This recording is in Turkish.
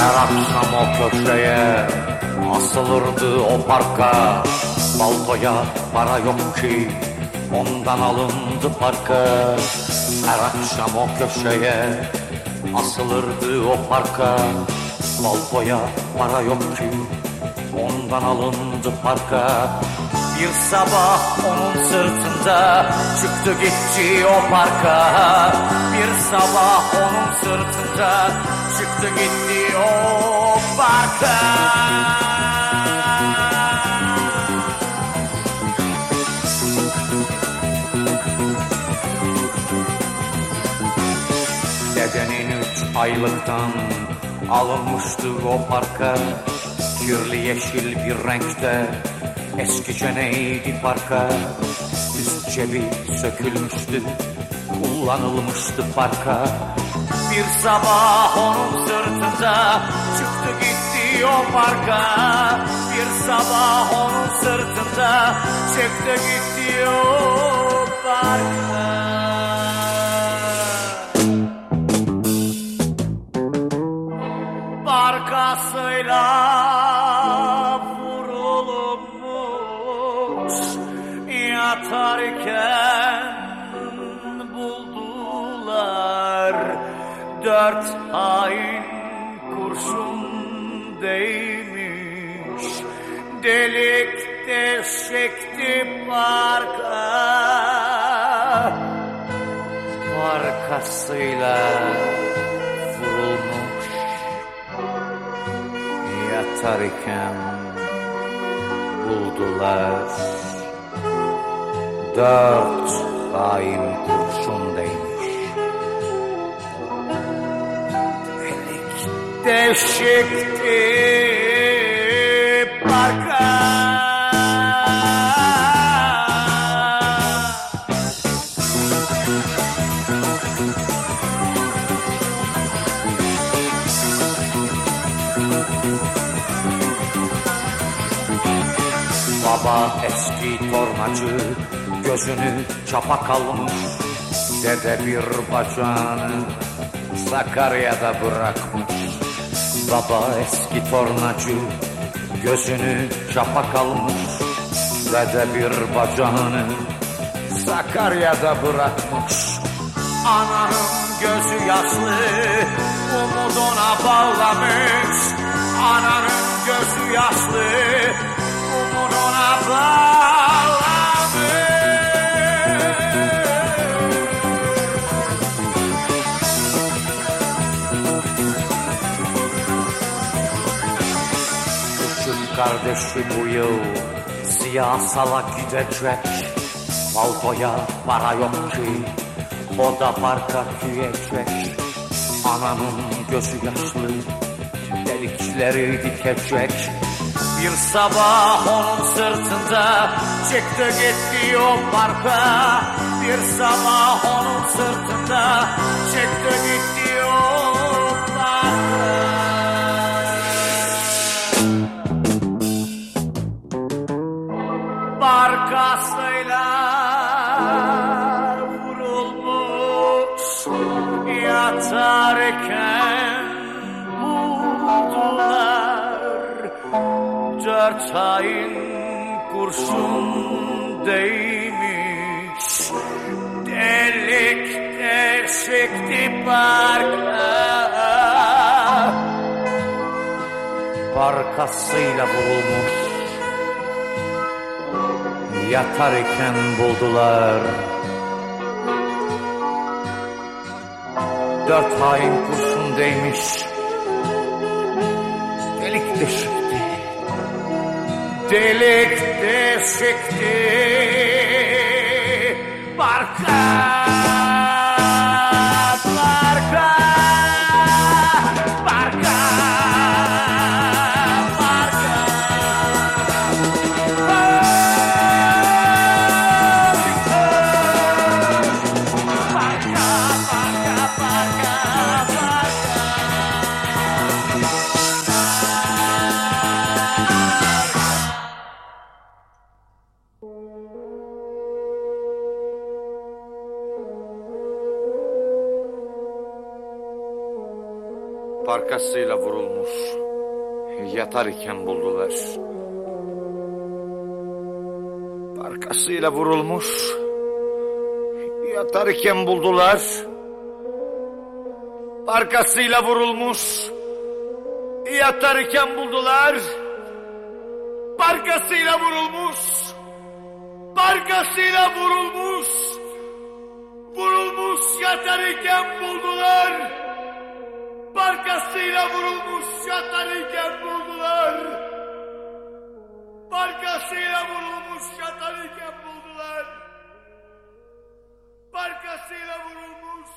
Her akşam o köşeye asılırdı o parka. Baltoya para yok ki ondan alındı parka. Her akşam o köşeye asılırdı o parka. Baltoya para yok ki ondan alındı parka. Bir sabah onun sırtında çıktı gitti o parka. Bir sabah onun sırtında çıktı gitti o parka Dedenin üç aylıktan alınmıştı o parka Kirli yeşil bir renkte eskice neydi parka. Üst cebi sökülmüştü kullanılmıştı parka Bir sabah onun sırtında çıktı gitti o parka. Bir sabah onun sırtında çıktı gitti o parka. Arkasıyla vurulmuş yatarken dört hain kurşun değmiş. Delik deşekti parka. Arkasıyla vurulmuş yatarken buldular. Dört hain kurşun değmiş deşikti parka. Baba eski tornacı gözünü çapa kalmış. Dede bir bacağını Sakarya'da bırakmış Baba eski tornacı gözünü çapa kalmış Dede bir bacağını Sakarya'da bırakmış. Ananın gözü yaşlı umuduna bağlamış Küçük kardeşi bu yıl. Siyasala gidecek Balkoya para yok ki. O da parka güyecek Ananın gözü yaşlı. Delikleri dikecek Bir sabah onun sırtında çıktı gitti o parka. Bir sabah onun sırtında çıktı gitti yatarken buldular. Dört ayın kurşun değmiş. Delik deşikti parka. Barkasıyla vurulmuş. Yatarken buldular. Dört hain kurşun değmiş, delik deşikti, delik deşikti, barka, Barkasıyla vurulmuş. Yatar iken buldular. Barkasıyla vurulmuş. Yatar iken buldular. Barkasıyla vurulmuş. Yatar iken buldular. Barkasıyla vurulmuş. Barkasıyla vurulmuş. Vurulmuş yatarken buldular. Barkasıyla vurulmuş yatarken buldular. Barkasıyla vurulmuş yatarken buldular. Barkasıyla vurulmuş